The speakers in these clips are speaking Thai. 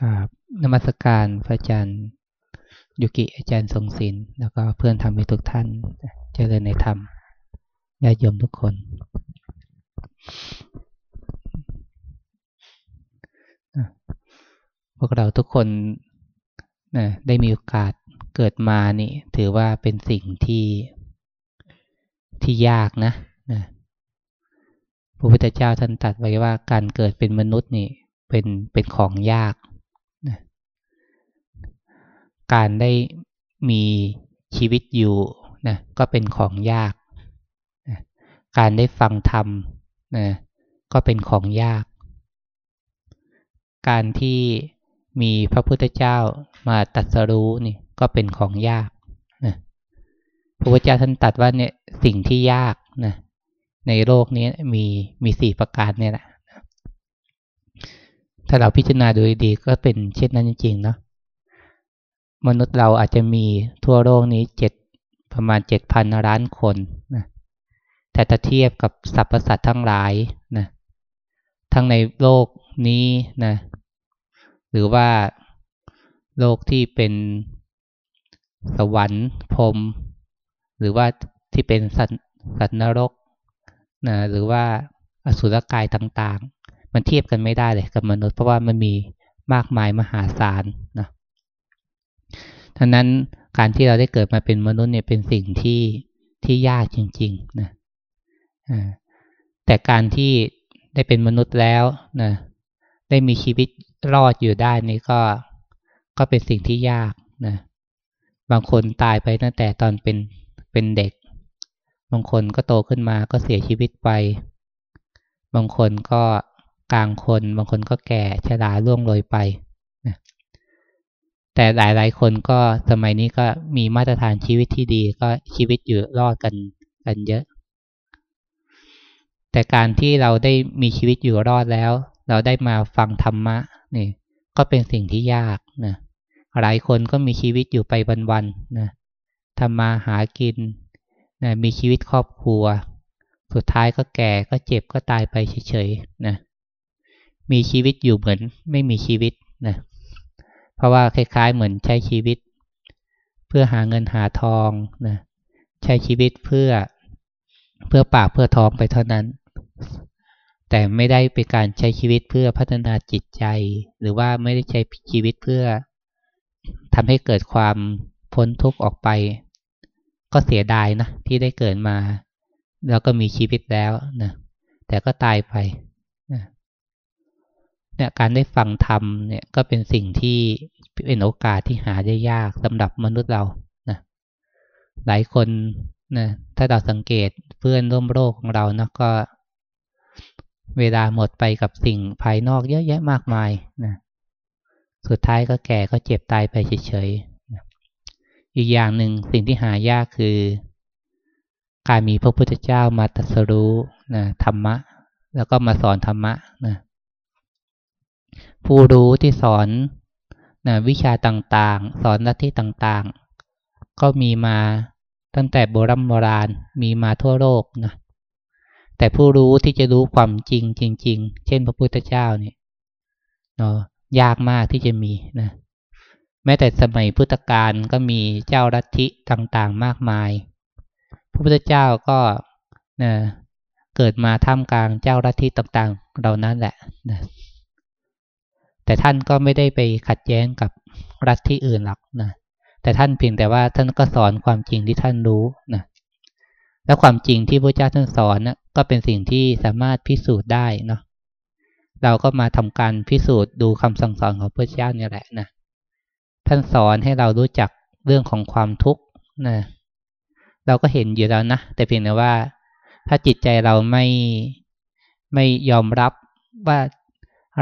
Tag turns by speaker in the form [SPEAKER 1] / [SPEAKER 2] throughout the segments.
[SPEAKER 1] กับนมัสการพระอาจารย์ยุกิอาจารย์ทรงศิลป์แล้วก็เพื่อนทำให้ทุกท่านเจริญในธรรมญาติโยมทุกคน พวกเราทุกคนนะได้มีโอกาสเกิดมานี่ ถือว่าเป็นสิ่งที่ที่ยากนะนะพระพุทธเจ้าท่านตรัสไว้ว่าการเกิดเป็นมนุษย์นี่ เป็นเป็นของยาก การได้มีชีวิตอยู่นะก็เป็นของยากนะการได้ฟังธรรมนะก็เป็นของยาก การที่มีพระพุทธเจ้ามาตัดสรู้นี่ก็เป็นของยากนะพระพุทธเจ้าท่านตัดว่าเนี่ยสิ่งที่ยากนะในโลกนี้มีมีสี่ประการเนี่ยแหละถ้าเราพิจารณาดูดีก็เป็นเช่นนั้นจริงๆเนาะ มนุษย์เราอาจจะมีทั่วโลกนี้เจ็ดประมาณเจ็ดพันล้านคนนะแต่ถ้าเทียบกับสรรพสัตว์ทั้งหลายนะทั้งในโลกนี้นะหรือว่าโลกที่เป็นสวรรค์พรมหรือว่าที่เป็นสัตว์สัตว์นรกนะหรือว่าอสุรกายต่างๆ มันเทียบกันไม่ได้เลยกับมนุษย์ เพราะว่ามันมีมากมายมหาศาลนะ ทั้นั้นการที่เราได้เกิดมาเป็นมนุษย์เนี่ยเป็นสิ่งที่ที่ยากจริงๆนะแต่การที่ได้เป็นมนุษย์แล้วนะได้มีชีวิตรอดอยู่ได้นี่ก็ก็เป็นสิ่งที่ยากนะบางคนตายไปตั้งแต่ตอนเป็นเป็นเด็ก บางคนก็โตขึ้นมาก็เสียชีวิตไป บางคนก็กลางคน บางคนก็แก่ชราล่วงโรยไปนะ แต่หลายๆคนก็สมัยนี้ก็มีมาตรฐานชีวิตที่ดีก็ชีวิตอยู่รอดกันกันเยอะ แต่การที่เราได้มีชีวิตอยู่รอดแล้ว เราได้มาฟังธรรมะนี่ก็เป็นสิ่งที่ยากนะหลายคนก็มีชีวิตอยู่ไปวันๆนะทำมาหากินนะมีชีวิตครอบครัว สุดท้ายก็แก่ก็เจ็บก็ตายไปเฉยๆนะมีชีวิตอยู่เหมือนไม่มีชีวิตนะ เพราะว่าคล้ายๆ เหมือนใช้ชีวิต เพื่อหาเงินหาทองนะใช้ชีวิตเพื่อเพื่อปากเพื่อท้องไปเท่านั้น แต่ไม่ได้เป็นการใช้ชีวิตเพื่อพัฒนาจิตใจ หรือว่าไม่ได้ใช้ชีวิตเพื่อทำให้เกิดความพ้นทุกข์ออกไป ก็เสียดายนะที่ได้เกิดมา แล้วก็มีชีวิตแล้วนะแต่ก็ตายไป เนี่ยการได้ฟังธรรมเนี่ยก็เป็นสิ่งที่เป็นโอกาสที่หาได้ยากสำหรับมนุษย์เรานะหลายคนนะถ้าเราสังเกตเพื่อนร่วมโลกของเรานะก็เวลาหมดไปกับสิ่งภายนอกเยอะแยะมากมายนะสุดท้ายก็แก่ก็เจ็บตายไปเฉยๆอีกอย่างหนึ่งสิ่งที่หายากคือ การมีพระพุทธเจ้ามาตรัสรู้นะธรรมะ แล้วก็มาสอนธรรมะนะ ผู้รู้ที่สอนนะวิชาต่างๆ สอนลัทธิต่างๆ ก็มีมาตั้งแต่โบรโบราณมีมาทั่วโลกนะแต่ผู้รู้ที่จะรู้ความจริงจริง ๆ เช่น พระพุทธเจ้าเนี่ยเนาะยากมากที่จะมีนะแม้แต่สมัยพุทธกาลก็มีเจ้าลัทธิต่างๆ มากมาย พระพุทธเจ้าก็นะเกิดมาท่ามกลางเจ้าลัทธิต่างๆเรานั้นแหละนะ แต่ท่านก็ไม่ได้ไปขัดแย้งกับรัฐที่อื่นหรอกนะแต่ท่านเพียงแต่ว่าท่านก็สอนความจริงที่ท่านรู้นะและความจริงที่พระเจ้าท่านสอนนะก็เป็นสิ่งที่สามารถพิสูจน์ได้เนาะเราก็มาทำการพิสูจน์ดูคำสั่งสอนของพระเจ้าเนี่ยแหละนะท่านสอนให้เรารู้จักเรื่องของความทุกข์นะเราก็เห็นอยู่แล้วนะแต่เพียงแต่ว่า ถ้าจิตใจเราไม่ไม่ยอมรับว่า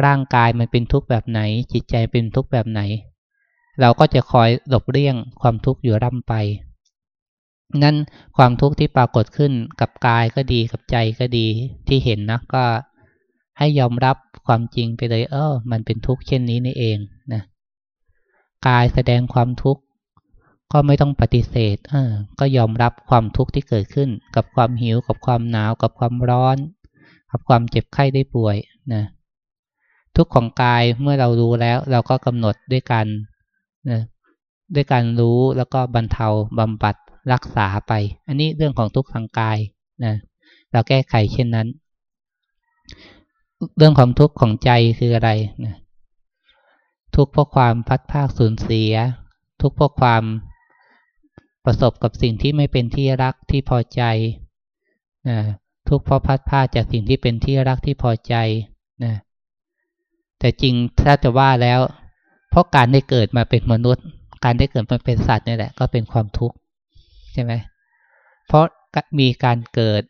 [SPEAKER 1] ร่างกายมันเป็นทุกข์แบบไหน จิตใจเป็นทุกข์แบบไหน เราก็จะคอยหลบเลี่ยงความทุกข์อยู่ร่ำไป นั่นความทุกข์ที่ปรากฏขึ้นกับกายก็ดีกับใจก็ดีที่เห็นนะก็ให้ยอมรับความจริงไปเลย เออ มันเป็นทุกข์เช่นนี้นี่เองนะกายแสดงความทุกข์ก็ไม่ต้องปฏิเสธเออก็ยอมรับความทุกข์ที่เกิดขึ้น กับความหิวกับความหนาว กับความร้อน กับความเจ็บไข้ได้ป่วยนะ ทุกข์ของกายเมื่อเรารู้แล้ว เราก็กำหนดด้วยการนะด้วยการรู้แล้วก็บรรเทาบำบัดรักษาไป อันนี้เรื่องของทุกข์ทางกายนะเราแก้ไขเช่นนั้น เรื่องของทุกข์ของใจคืออะไรนะทุกข์เพราะความพัดภาคสูญเสีย ทุกข์เพราะความประสบกับสิ่งที่ไม่เป็นที่รักที่พอใจนะทุกข์เพราะพัดพาจากสิ่งที่เป็นที่รักที่พอใจนะ แต่จริงถ้าจะว่าแล้ว เพราะการได้เกิดมาเป็นมนุษย์ การได้เกิดมาเป็นสัตว์นี่แหละ ก็เป็นความทุกข์ใช่ไหมเพราะมีการเกิด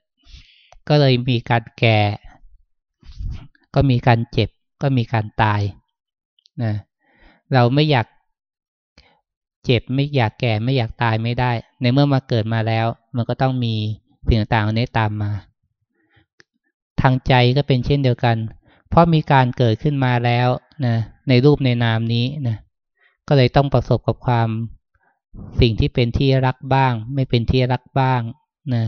[SPEAKER 1] ก็เลยมีการแก่ ก็มีการเจ็บ ก็มีการตายนะเราไม่อยากเจ็บไม่อยากแก่ไม่อยากตายไม่ได้ ในเมื่อมาเกิดมาแล้ว มันก็ต้องมีสิ่งต่างๆนี้ตามมา ทางใจก็เป็นเช่นเดียวกัน เพราะมีการเกิดขึ้นมาแล้วนะในรูปในนามนี้นะก็เลยต้องประสบกับความสิ่งที่เป็นที่รักบ้าง ไม่เป็นที่รักบ้างนะ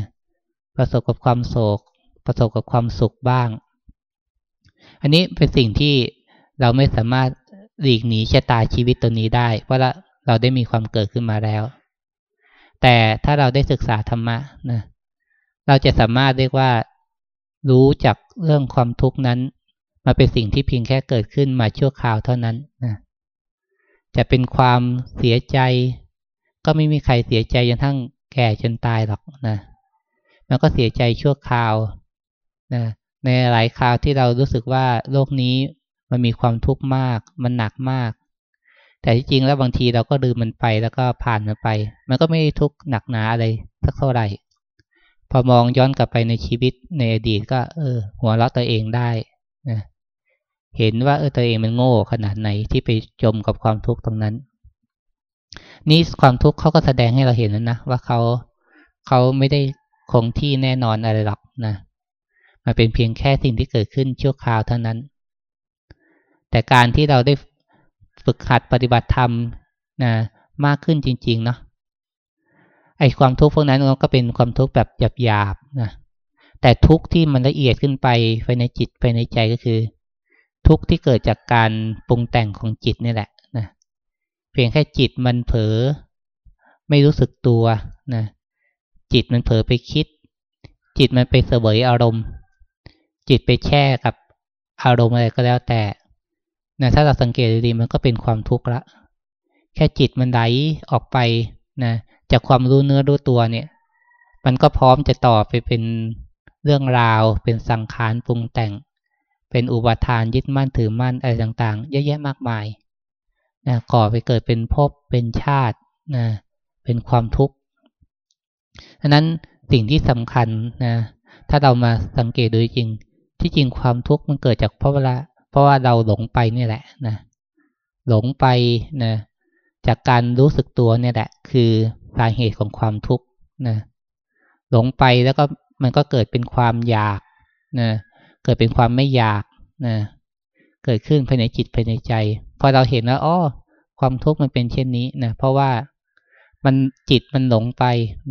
[SPEAKER 1] ประสบกับความโศก ประสบกับความสุขบ้าง อันนี้เป็นสิ่งที่เราไม่สามารถหลีกหนีชะตาชีวิตตัวนี้ได้ เพราะเราได้มีความเกิดขึ้นมาแล้ว แต่ถ้าเราได้ศึกษาธรรมะนะเราจะสามารถเรียกว่ารู้จักเรื่องความทุกข์นั้น มาเป็นสิ่งที่เพียงแค่เกิดขึ้นมาชั่วคราวเท่านั้นนะจะเป็นความเสียใจ ก็ไม่มีใครเสียใจจนทั้งแก่จนตายหรอกนะมันก็เสียใจชั่วคราวนะในหลายคราวที่เรารู้สึกว่าโลกนี้มันมีความทุกข์มาก มันหนักมาก แต่ที่จริงแล้วบางทีเราก็ลืมมันไปแล้วก็ผ่านมันไป มันก็ไม่ได้ทุกข์หนักหนาอะไรสักเท่าไหร่ พอมองย้อนกลับไปในชีวิตในอดีตก็ เออ หัวเราะตัวเองได้ นะเห็นว่าเออตัวเองมันโง่ขนาดไหนที่ไปจมกับความทุกข์ตรงนั้น นี่ความทุกข์เขาก็แสดงให้เราเห็นแล้วนะว่าเขาเขาไม่ได้คงที่แน่นอนอะไรหรอกนะมันเป็นเพียงแค่สิ่งที่เกิดขึ้นชั่วคราวเท่านั้น แต่การที่เราได้ฝึกหัดปฏิบัติธรรมนะมากขึ้นจริง ๆ เนาะไอ้ความทุกข์พวกนั้นก็เป็นความทุกข์แบบหยาบๆนะ แต่ทุกที่มันละเอียดขึ้นไปภายในจิตภายในใจก็คือ ทุกที่เกิดจากการปรุงแต่งของจิตนี่แหละนะเพียงแค่จิตมันเผลอไม่รู้สึกตัวนะจิตมันเผลอไปคิด จิตมันไปเสวยอารมณ์ จิตไปแช่กับอารมณ์อะไรก็แล้วแต่นะถ้าเราสังเกตดีๆมันก็เป็นความทุกข์ละแค่จิตมันไหลออกไปนะจากความรู้เนื้อรู้ตัวเนี่ย มันก็พร้อมจะต่อไปเป็น เรื่องราวเป็นสังขารปรุงแต่ง เป็นอุปทานยึดมั่นถือมั่นอะไรต่างๆ เยอะแยะมากมายนะก่อไปเกิดเป็นภพเป็นชาตินะเป็นความทุกข์ดังนั้นสิ่งที่สำคัญนะถ้าเรามาสังเกตดูจริง ที่จริงความทุกข์มันเกิดจากเพราะเวลาเพราะว่าเราหลงไปนี่แหละนะหลงไปนะจากการรู้สึกตัวเนี่ยแหละ คือสาเหตุของความทุกข์นะหลงไปแล้วก็ มันก็เกิดเป็นความอยากนะเกิดเป็นความไม่อยากนะเกิดขึ้นภายในจิตภายในใจ พอเราเห็นแล้วอ๋อความทุกข์มันเป็นเช่นนี้นะเพราะว่ามันจิตมันหลงไป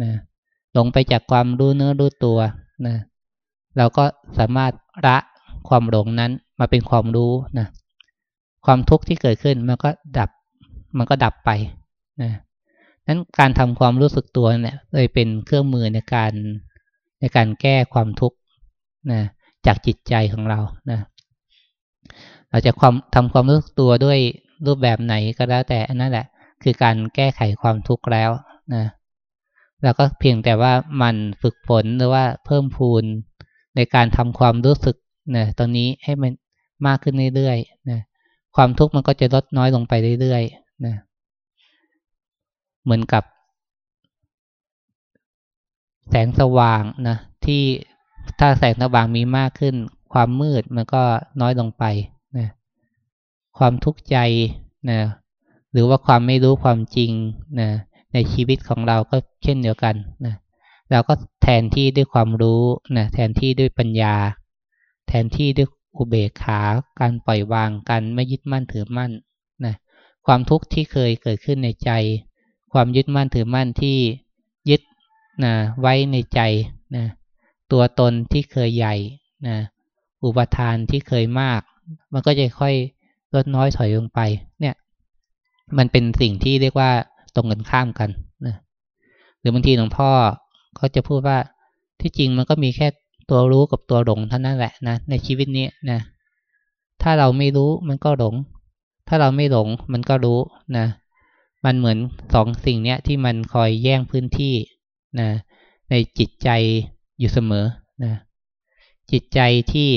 [SPEAKER 1] นะหลงไปจากความรู้เนื้อรู้ตัวนะเราก็สามารถละความหลงนั้นมาเป็นความรู้นะความทุกข์ที่เกิดขึ้นมันก็ดับ มันก็ดับไปนะนั้นการทำความรู้สึกตัวเนี่ยเลยเป็นเครื่องมือในการ ในการแก้ความทุกข์นะจากจิตใจของเรานะเราจะความทำความรู้สึกตัวด้วยรูปแบบไหนก็แล้วแต่อันนั้นแหละ คือการแก้ไขความทุกข์แล้วนะเราก็เพียงแต่ว่ามันฝึกฝนหรือว่าเพิ่มพูนในการทำความรู้สึกนะตรงนี้ให้มันมากขึ้นเรื่อยๆนะความทุกข์มันก็จะลดน้อยลงไปเรื่อยๆนะเหมือนกับ แสงสว่างนะที่ถ้าแสงสว่างมีมากขึ้น ความมืดมันก็น้อยลงไปนะความทุกข์ใจนะหรือว่าความไม่รู้ความจริงนะในชีวิตของเราก็เช่นเดียวกันนะเราก็แทนที่ด้วยความรู้นะแทนที่ด้วยปัญญา แทนที่ด้วยอุเบกขา การปล่อยวางการไม่ยึดมั่นถือมั่นนะความทุกข์ที่เคยเกิดขึ้นในใจ ความยึดมั่นถือมั่นที่ นะไว้ในใจนะตัวตนที่เคยใหญ่นะอุปทานที่เคยมาก มันก็จะค่อยลดน้อยถอยลงไป เนี่ย มันเป็นสิ่งที่เรียกว่าตรงกันข้ามกันนะหรือบางทีหลวงพ่อเขาจะพูดว่าที่จริงมันก็มีแค่ตัวรู้กับตัวหลงเท่านั้นแหละนะในชีวิตนี้นะถ้าเราไม่รู้มันก็หลง ถ้าเราไม่หลงมันก็รู้นะมันเหมือนสองสิ่งเนี้ยที่มันคอยแย่งพื้นที่ นะในจิตใจอยู่เสมอนะจิตใจที่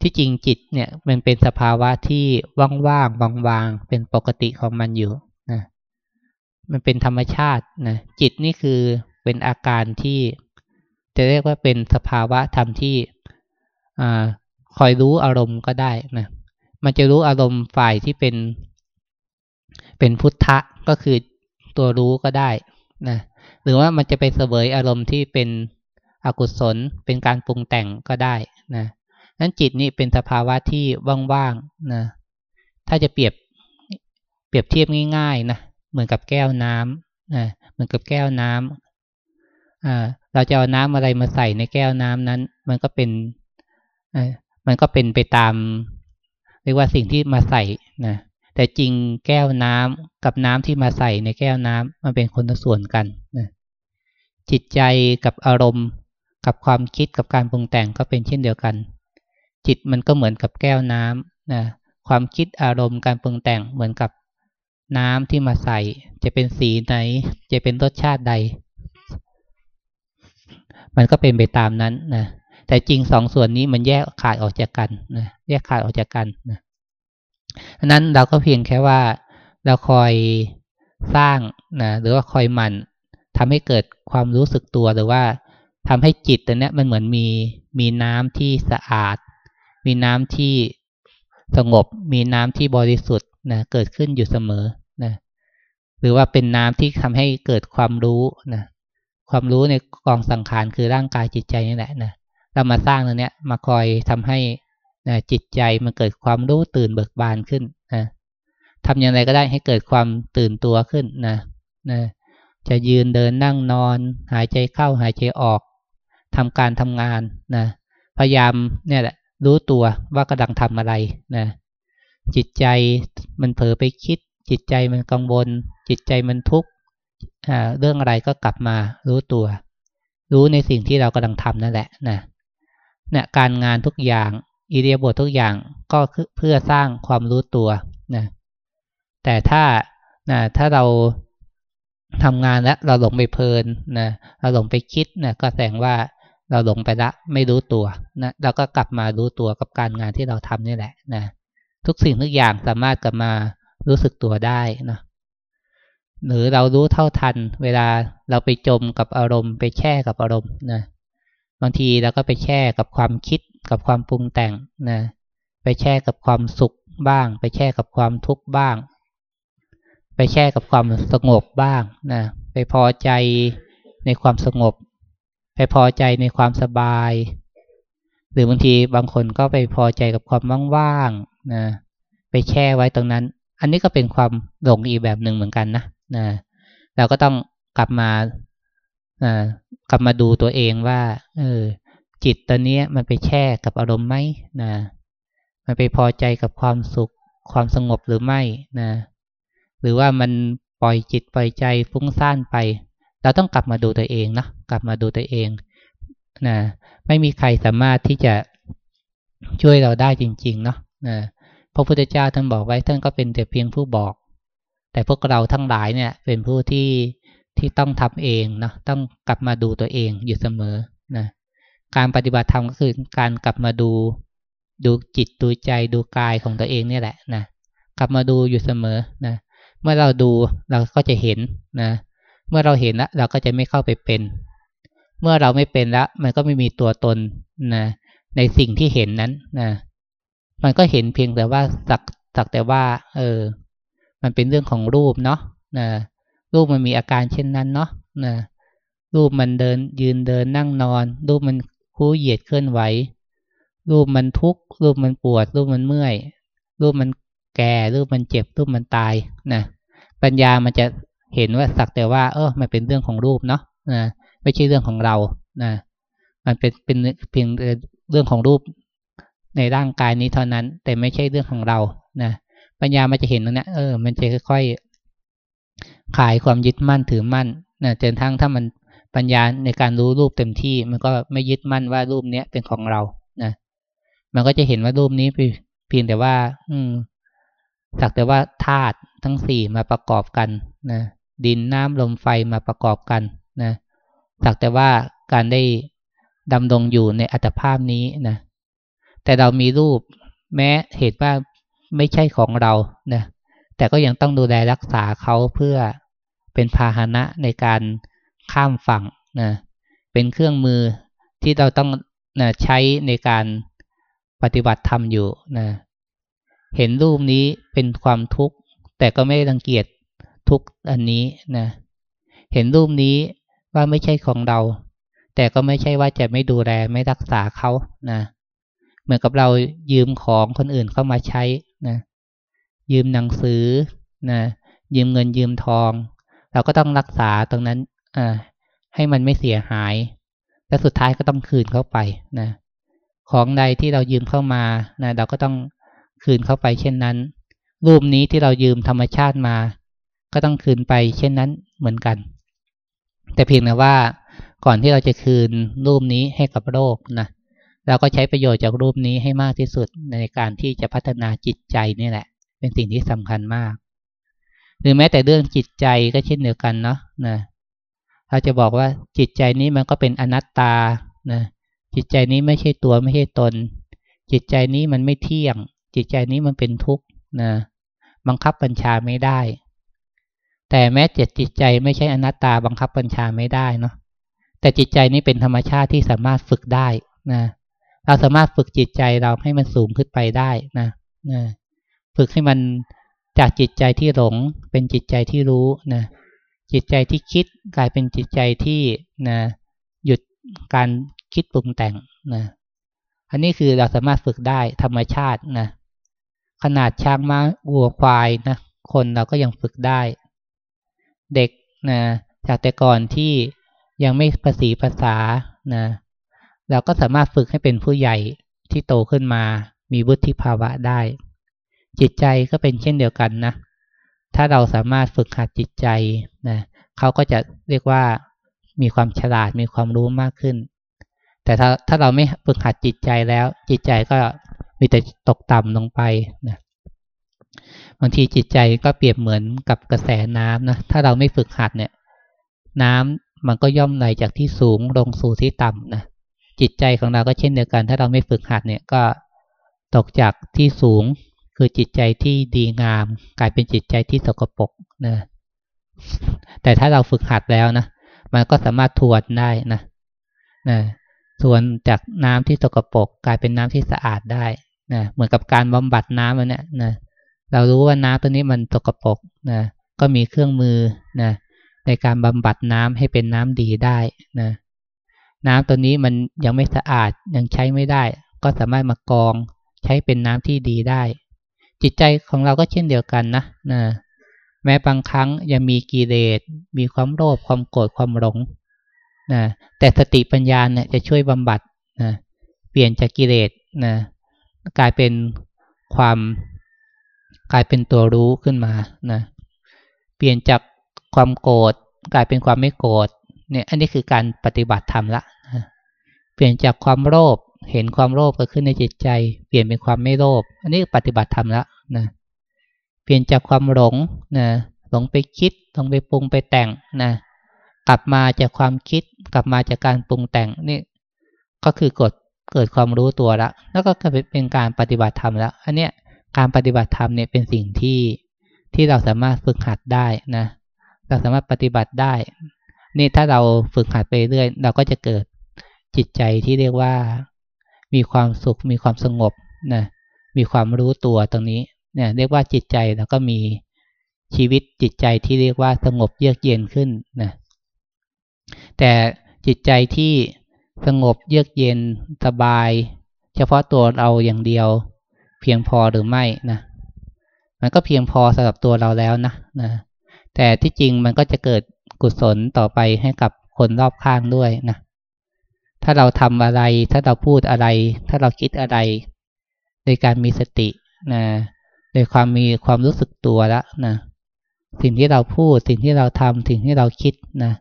[SPEAKER 1] ที่จริงจิตเนี่ยมันเป็นสภาวะที่ว่างๆวางๆเป็นปกติของมันอยู่นะมันเป็นธรรมชาตินะจิตนี่คือเป็นอาการที่จะเรียกว่าเป็นสภาวะธรรมที่อคอยรู้อารมณ์ก็ได้นะมันจะรู้อารมณ์ฝ่ายที่เป็น เป็นพุทธะก็คือตัวรู้ก็ได้ นะหรือว่ามันจะไปเสวยอารมณ์ที่เป็นอกุศลเป็นการปรุงแต่งก็ได้นะนั้นจิตนี่เป็นสภาวะที่ว่างๆนะถ้าจะเปรียบเปรียบเทียบง่ายๆนะเหมือนกับแก้วน้ำนะเหมือนกับแก้วน้ำอ่าเราจะเอาน้ำอะไรมาใส่ในแก้วน้ำนั้น มันก็เป็นอ่ามันก็เป็นไปตามเรียกว่าสิ่งที่มาใส่นะ แต่จริงแก้วน้ำกับน้ำที่มาใส่ในแก้วน้ำมันเป็นคนละส่วนกันนะจิตใจกับอารมณ์ กับความคิดกับการปรุงแต่งก็เป็นเช่นเดียวกัน จิตมันก็เหมือนกับแก้วน้ำนะความคิดอารมณ์การปรุงแต่งเหมือนกับน้ำที่มาใส่ จะเป็นสีไหน จะเป็นรสชาติใด มันก็เป็นไปตามนั้นนะแต่จริงสองส่วนนี้มันแยกขาดออกจากกันนะแยกขาดออกจากกันนะ นั้นเราก็เพียงแค่ว่าเราคอยสร้างนะหรือว่าคอยมันทำให้เกิดความรู้สึกตัวหรือว่าทำให้จิตตัวนี้มันเหมือนมีมีน้ำที่สะอาด มีน้ำที่สงบ มีน้ำที่บริสุทธิ์นะเกิดขึ้นอยู่เสมอนะหรือว่าเป็นน้ำที่ทำให้เกิดความรู้นะความรู้ในกองสังขารคือร่างกายจิตใจนี่แหละนะเรามาสร้างตรงนี้มาคอยทำให้ นะจิตใจมันเกิดความรู้ตื่นเบิกบานขึ้นนะทำอย่างไรก็ได้ให้เกิดความตื่นตัวขึ้นนะนะจะยืนเดินนั่งนอน หายใจเข้าหายใจออกทำการทำงานนะพยายามเนี่ยแหละรู้ตัวว่ากำลังทำอะไรนะจิตใจมันเผลอไปคิด จิตใจมันกังวล จิตใจมันทุกข์เรื่องอะไรก็กลับมารู้ตัว รู้ในสิ่งที่เรากำลังทำนั่นแหละนะนี่ยการงานทุกอย่าง อิเดียบททุกอย่างก็เพื่อสร้างความรู้ตัวนะแต่ถ้านะถ้าเราทำงานแล้วเราหลงไปเพลินนะเราหลงไปคิดนะก็แสดงว่าเราหลงไปละไม่รู้ตัวนะเราก็กลับมารู้ตัวกับการงานที่เราทำนี่แหละนะทุกสิ่งทุกอย่างสามารถกลับมารู้สึกตัวได้นะหรือเรารู้เท่าทัน เวลาเราไปจมกับอารมณ์ ไปแช่กับอารมณ์นะบางทีเราก็ไปแช่กับความคิด กับความปรุงแต่งนะไปแช่กับความสุขบ้าง ไปแช่กับความทุกข์บ้าง ไปแช่กับความสงบบ้างนะไปพอใจในความสงบ ไปพอใจในความสบาย หรือบางทีบางคนก็ไปพอใจกับความว่างๆนะไปแช่ไว้ตรงนั้น อันนี้ก็เป็นความหลงอีกแบบหนึ่งเหมือนกันนะนะเราก็ต้องกลับมากลับมาดูตัวเองว่า เออ จิตตอนนี้มันไปแช่กับอารมณ์ไหมนะมันไปพอใจกับความสุขความสงบหรือไม่นะหรือว่ามันปล่อยจิตปล่อยใจฟุ้งซ่านไป เราต้องกลับมาดูตัวเองนะกลับมาดูตัวเองนะไม่มีใครสามารถที่จะช่วยเราได้จริงๆเนาะนะพระพุทธเจ้าท่านบอกไว้ท่านก็เป็นแต่เพียงผู้บอก แต่พวกเราทั้งหลายเนี่ย เป็นผู้ที่ที่ต้องทำเองเนาะต้องกลับมาดูตัวเองอยู่เสมอนะ การปฏิบัติธรรมก็คือการกลับมาดูดูจิตดูใจดูกายของตัวเองนี่แหละนะกลับมาดูอยู่เสมอนะเมื่อเราดูเราก็จะเห็นนะเมื่อเราเห็นแล้วเราก็จะไม่เข้าไปเป็น เมื่อเราไม่เป็นแล้วมันก็ไม่มีตัวตนนะในสิ่งที่เห็นนั้นนะมันก็เห็นเพียงแต่ว่าสักสักแต่ว่า เออ มันเป็นเรื่องของรูปเนาะนะรูปมันมีอาการเช่นนั้นเนาะนะรูปมันเดินยืนเดินนั่งนอน รูปมัน คู่เหยียดเคลื่อนไหว รูปมันทุกข์รูปมันปวด รูปมันเมื่อย รูปมันแก่ รูปมันเจ็บ รูปมันตายนะปัญญามันจะเห็นว่าสักแต่ว่า เออมันเป็นเรื่องของรูปเนาะนะไม่ใช่เรื่องของเรานะมันเป็นเป็นเพียงเรื่องของรูปในร่างกายนี้เท่านั้น แต่ไม่ใช่เรื่องของเรานะปัญญามันจะเห็นตรงนี้เออ มันจะค่อยๆขายความยึดมั่นถือมั่นนะจนทั้งถ้ามัน ปัญญาในการรู้รูปเต็มที่ มันก็ไม่ยึดมั่นว่ารูปเนี้ยเป็นของเรานะมันก็จะเห็นว่ารูปนี้เพียงแต่ว่า อืมสักแต่ว่าธาตุทั้งสี่มาประกอบกันนะดินน้ำลมไฟมาประกอบกันนะสักแต่ว่าการได้ดำรงอยู่ในอัตภาพนี้นะแต่เรามีรูปแม้เหตุว่าไม่ใช่ของเรานะแต่ก็ยังต้องดูแลรักษาเขาเพื่อเป็นพาหนะในการ ข้ามฝั่งนะเป็นเครื่องมือที่เราต้องนะใช้ในการปฏิบัติธรรมอยู่นะเห็นรูปนี้เป็นความทุกข์ แต่ก็ไม่รังเกียจทุกอันนี้นะเห็นรูปนี้ว่าไม่ใช่ของเรา แต่ก็ไม่ใช่ว่าจะไม่ดูแลไม่รักษาเขานะเหมือนกับเรายืมของคนอื่นเข้ามาใช้นะยืมหนังสือนะยืมเงินยืมทอง เราก็ต้องรักษาตรงนั้น อ่าให้มันไม่เสียหาย และสุดท้ายก็ต้องคืนเข้าไปนะของใดที่เรายืมเข้ามานะเราก็ต้องคืนเข้าไปเช่นนั้น รูปนี้ที่เรายืมธรรมชาติมา ก็ต้องคืนไปเช่นนั้นเหมือนกัน แต่เพียงแต่ว่าก่อนที่เราจะคืนรูปนี้ให้กับโลกนะเราก็ใช้ประโยชน์จากรูปนี้ให้มากที่สุดในการที่จะพัฒนาจิตใจนี่แหละ เป็นสิ่งที่สำคัญมาก หรือแม้แต่เรื่องจิตใจก็เช่นเดียวกันเนาะนะ เราจะบอกว่าจิตใจนี้มันก็เป็นอนัตตานะจิตใจนี้ไม่ใช่ตัวไม่ใช่ตน จิตใจนี้มันไม่เที่ยง จิตใจนี้มันเป็นทุกข์นะบังคับบัญชาไม่ได้ แต่แม้จิตจิตใจไม่ใช่อนัตตาบังคับบัญชาไม่ได้เนาะแต่จิตใจนี้เป็นธรรมชาติที่สามารถฝึกได้นะเราสามารถฝึกจิตใจเราให้มันสูงขึ้นไปได้นะนะฝึกให้มันจากจิตใจที่หลงเป็นจิตใจที่รู้นะ จิตใจที่คิดกลายเป็นจิตใจที่นะหยุดการคิดปรุงแต่งนะอันนี้คือเราสามารถฝึกได้ธรรมชาตินะขนาดช้างม้าวัวควายนะคนเราก็ยังฝึกได้ เด็กนะจากแต่ก่อนที่ยังไม่ภาษีภาษานะเราก็สามารถฝึกให้เป็นผู้ใหญ่ที่โตขึ้นมา มีวุฒิภาวะได้ จิตใจก็เป็นเช่นเดียวกันนะ ถ้าเราสามารถฝึกหัดจิตใจนะเขาก็จะเรียกว่ามีความฉลาดมีความรู้มากขึ้น แต่ถ้าถ้าเราไม่ฝึกหัดจิตใจแล้ว จิตใจก็มีแต่ตกต่ำลงไปนะบางทีจิตใจก็เปรียบเหมือนกับกระแสน้ำนะถ้าเราไม่ฝึกหัดเนี่ย น้ำมันก็ย่อมไหลจากที่สูงลงสู่ที่ต่ำนะจิตใจของเราก็เช่นเดียวกัน ถ้าเราไม่ฝึกหัดเนี่ยก็ตกจากที่สูง คือจิตใจที่ดีงาม กลายเป็นจิตใจที่สกปรกนะแต่ถ้าเราฝึกหัดแล้วนะมันก็สามารถทวนได้นะนะทวนจากน้ำที่สกปรกกลายเป็นน้ำที่สะอาดได้นะเหมือนกับการบำบัดน้ำมันเนี่ยนะเรารู้ว่าน้ำตัวนี้มันสกปรกนะก็มีเครื่องมือนะในการบำบัดน้ำให้เป็นน้ำดีได้นะน้ำตัวนี้มันยังไม่สะอาดยังใช้ไม่ได้ ก็สามารถมากองใช้เป็นน้ำที่ดีได้ จิตใจของเราก็เช่นเดียวกันนะนะแม้บางครั้งยังมีกิเลสมีความโลภความโกรธความหลงนะแต่สติปัญญาเนี่ยจะช่วยบำบัดนะเปลี่ยนจากกิเลสนะกลายเป็นความกลายเป็นตัวรู้ขึ้นมานะเปลี่ยนจากความโกรธกลายเป็นความไม่โกรธเนี่ยอันนี้คือการปฏิบัติธรรมละเปลี่ยนจากความโลภ เห็นความโลภเกิดขึ้นในจิตใจ เปลี่ยนเป็นความไม่โลภอันนี้ปฏิบัติธรรมละนะเปลี่ยนจากความหลงนะหลงไปคิดหลงไปปรุงไปแต่งนะกลับมาจากความคิดกลับมาจากการปรุงแต่งนี่ก็คือกดเกิดความรู้ตัวละแล้วก็เป็นการปฏิบัติธรรมแล้วอันเนี้ยการปฏิบัติธรรมเนี่ยเป็นสิ่งที่ที่เราสามารถฝึกหัดได้นะ เราสามารถปฏิบัติได้ นี่ถ้าเราฝึกหัดไปเรื่อยเราก็จะเกิดจิตใจที่เรียกว่า มีความสุข มีความสงบนะมีความรู้ตัวตรงนี้เนี่ยเรียกว่าจิตใจแล้วก็มีชีวิตจิตใจที่เรียกว่าสงบเยือกเย็นขึ้นนะแต่จิตใจที่สงบเยือกเย็นสบาย เฉพาะตัวเราอย่างเดียว เพียงพอหรือไม่นะมันก็เพียงพอสำหรับตัวเราแล้วนะนะแต่ที่จริงมันก็จะเกิดกุศลต่อไปให้กับคนรอบข้างด้วยนะ ถ้าเราทำอะไร ถ้าเราพูดอะไร ถ้าเราคิดอะไร โดยการมีสตินะโดยความมีความรู้สึกตัวแล้วนะสิ่งที่เราพูดสิ่งที่เราทำสิ่งที่เราคิดนะ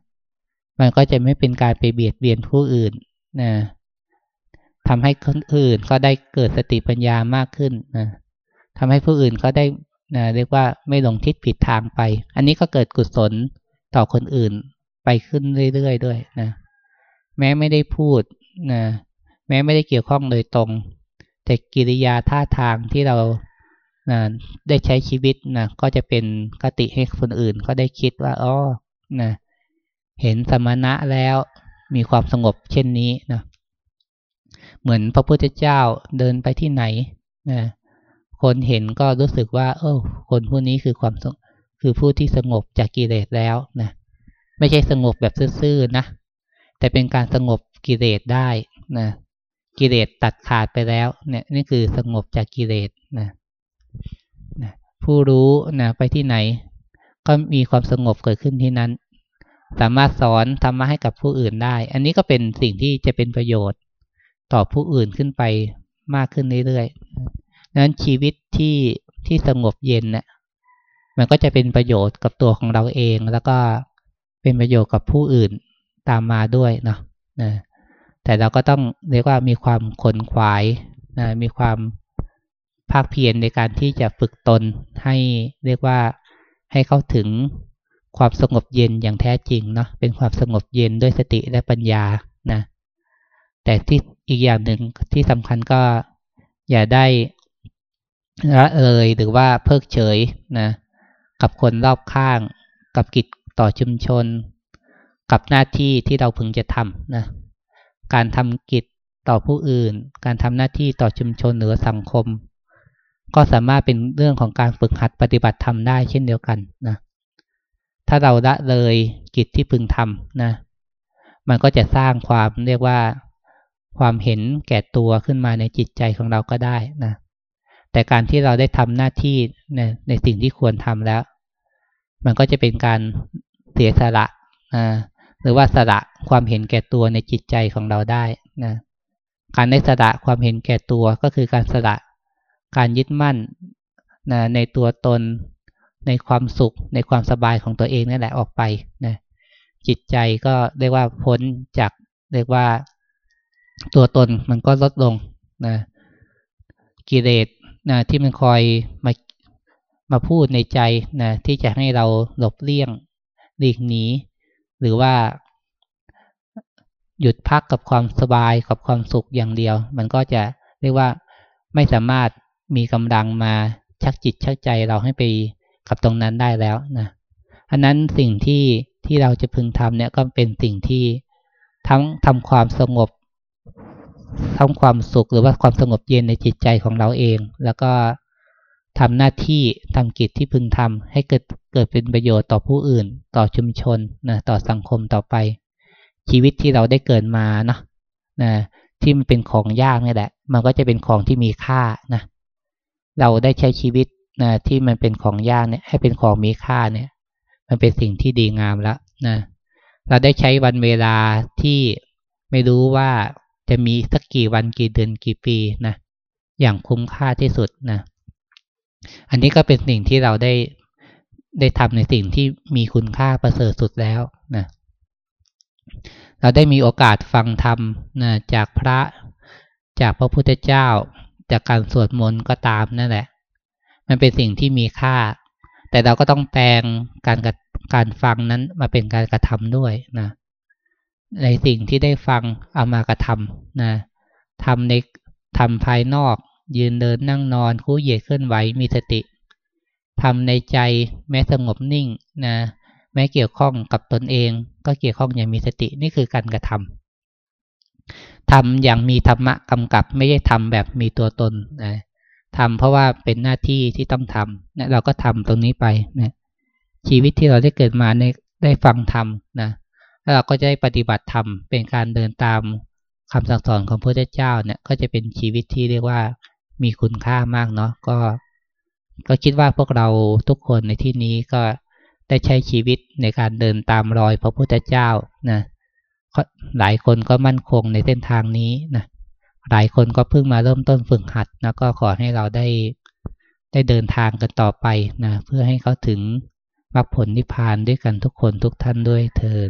[SPEAKER 1] มันก็จะไม่เป็นการไปเบียดเบียนผู้อื่นนะทำให้คนอื่นก็ได้เกิดสติปัญญามากขึ้นนะทำให้ผู้อื่นก็ได้นะเรียกว่าไม่หลงทิศผิดทางไป อันนี้ก็เกิดกุศลต่อคนอื่นไปขึ้นเรื่อยๆด้วยนะ แม้ไม่ได้พูดนะแม้ไม่ได้เกี่ยวข้องโดยตรง แต่กิริยาท่าทางที่เรานะได้ใช้ชีวิตนะก็จะเป็นกติให้คนอื่น ก็ได้คิดว่าอ๋อนะเห็นสมณะแล้วมีความสงบเช่นนี้นะเหมือนพระพุทธเจ้าเดินไปที่ไหนนะคนเห็นก็รู้สึกว่า เออคนผู้นี้คือความคือผู้ที่สงบจากกิเลสแล้วนะไม่ใช่สงบแบบซื่อๆนะ แต่เป็นการสงบกิเลสได้นะกิเลสตัดขาดไปแล้วเนี่ยนี่คือสงบจากกิเลสนะนะผู้รู้นะไปที่ไหน ก็มีความสงบเกิดขึ้นที่นั้น สามารถสอนธรรมะให้กับผู้อื่นได้ อันนี้ก็เป็นสิ่งที่จะเป็นประโยชน์ต่อผู้อื่นขึ้นไปมากขึ้นเรื่อยๆนั้นชีวิตที่ที่สงบเย็นเนะี่ยมันก็จะเป็นประโยชน์กับตัวของเราเอง แล้วก็เป็นประโยชน์กับผู้อื่น ตามมาด้วยเนาะนะแต่เราก็ต้องเรียกว่ามีความขนขวายนะมีความภาคเพียรในการที่จะฝึกตนให้เรียกว่าให้เข้าถึงความสงบเย็นอย่างแท้จริงเนาะเป็นความสงบเย็นด้วยสติและปัญญานะแต่ที่อีกอย่างหนึ่งที่สำคัญก็อย่าได้ละเลยหรือว่าเพิกเฉยนะกับคนรอบข้างกับกิจต่อชุมชน กับหน้าที่ที่เราพึงจะทำนะการทำกิจต่อผู้อื่น การทำหน้าที่ต่อชุมชนหรือสังคม ก็สามารถเป็นเรื่องของการฝึกหัดปฏิบัติธรรมได้เช่นเดียวกันนะถ้าเราละเลยกิจที่พึงทำนะ มันก็จะสร้างความเรียกว่าความเห็นแก่ตัวขึ้นมาในจิตใจของเราก็ได้นะ แต่การที่เราได้ทำหน้าที่ในในสิ่งที่ควรทำแล้ว มันก็จะเป็นการเสียสละนะ หรือว่าสละความเห็นแก่ตัวในจิตใจของเราได้นะการได้สละความเห็นแก่ตัวก็คือการสละการยึดมั่นนะในตัวตน ในความสุข ในความสบายของตัวเองนั่นแหละออกไปนะจิตใจก็เรียกว่าพ้นจากเรียกว่า ตัวตนมันก็ลดลงนะกิเลสนะที่มันคอยมามาพูดในใจนะที่จะให้เราหลบเลี่ยงหลีกหนี หรือว่า หยุดพักกับความสบายกับความสุขอย่างเดียว มันก็จะเรียกว่าไม่สามารถมีกำลังมาชักจิตชักใจเราให้ไปกับตรงนั้นได้แล้วนะอันนั้นสิ่งที่ที่เราจะพึงทำเนี่ยก็เป็นสิ่งที่ทั้งทำความสงบทำความสุขหรือว่าความสงบเย็นในจิตใจของเราเอง แล้วก็ ทำหน้าที่ทำกิจที่พึงทำให้เกิดเกิดเป็นประโยชน์ต่อผู้อื่น ต่อชุมชนนะต่อสังคมต่อไป ชีวิตที่เราได้เกิดมาเนาะนะที่มันเป็นของยากนี่แหละ มันก็จะเป็นของที่มีค่านะเราได้ใช้ชีวิตนะที่มันเป็นของยากเนี่ยให้เป็นของมีค่าเนี่ย มันเป็นสิ่งที่ดีงามแล้วนะเราได้ใช้วันเวลาที่ไม่รู้ว่าจะมีสักกี่วันกี่เดือนกี่ปีนะอย่างคุ้มค่าที่สุดนะ อันนี้ก็เป็นสิ่งที่เราได้ได้ทำในสิ่งที่มีคุณค่าประเสริฐสุดแล้วนะเราได้มีโอกาสฟังธรรมนะจากพระจากพระพุทธเจ้า จากการสวดมนต์ก็ตามนั่นแหละ มันเป็นสิ่งที่มีค่า แต่เราก็ต้องแปลงการการฟังนั้นมาเป็นการกระทำด้วยนะในสิ่งที่ได้ฟังเอามากระทำนะทำในทำภายนอก ยืนเดินนั่งนอนคู่เหยียดเคลื่อนไหวมีสติทำในใจแม้สงบนิ่งนะแม้เกี่ยวข้องกับตนเอง ก็เกี่ยวข้องอย่างมีสตินี่คือการกระทำทำอย่างมีธรรมะกำกับไม่ใช่ทำแบบมีตัวตนนะทำเพราะว่าเป็นหน้าที่ที่ต้องทำนะเราก็ทำตรงนี้ไปนะชีวิตที่เราได้เกิดมาได้ฟังธรรมนะแล้วเราก็จะได้ปฏิบัติธรรมเป็นการเดินตามคำสั่งสอนของพระเจ้าเนี่ยก็จะเป็นชีวิตที่เรียกว่า มีคุณค่ามากเนาะก็ ก็คิดว่าพวกเราทุกคนในที่นี้ก็ได้ใช้ชีวิตในการเดินตามรอยพระพุทธเจ้านะหลายคนก็มั่นคงในเส้นทางนี้นะหลายคนก็เพิ่งมาเริ่มต้นฝึกหัดนะก็ขอให้เราได้ได้เดินทางกันต่อไปนะเพื่อให้เขาถึงมรรคผลนิพพานด้วยกันทุกคนทุกท่านด้วยเทอ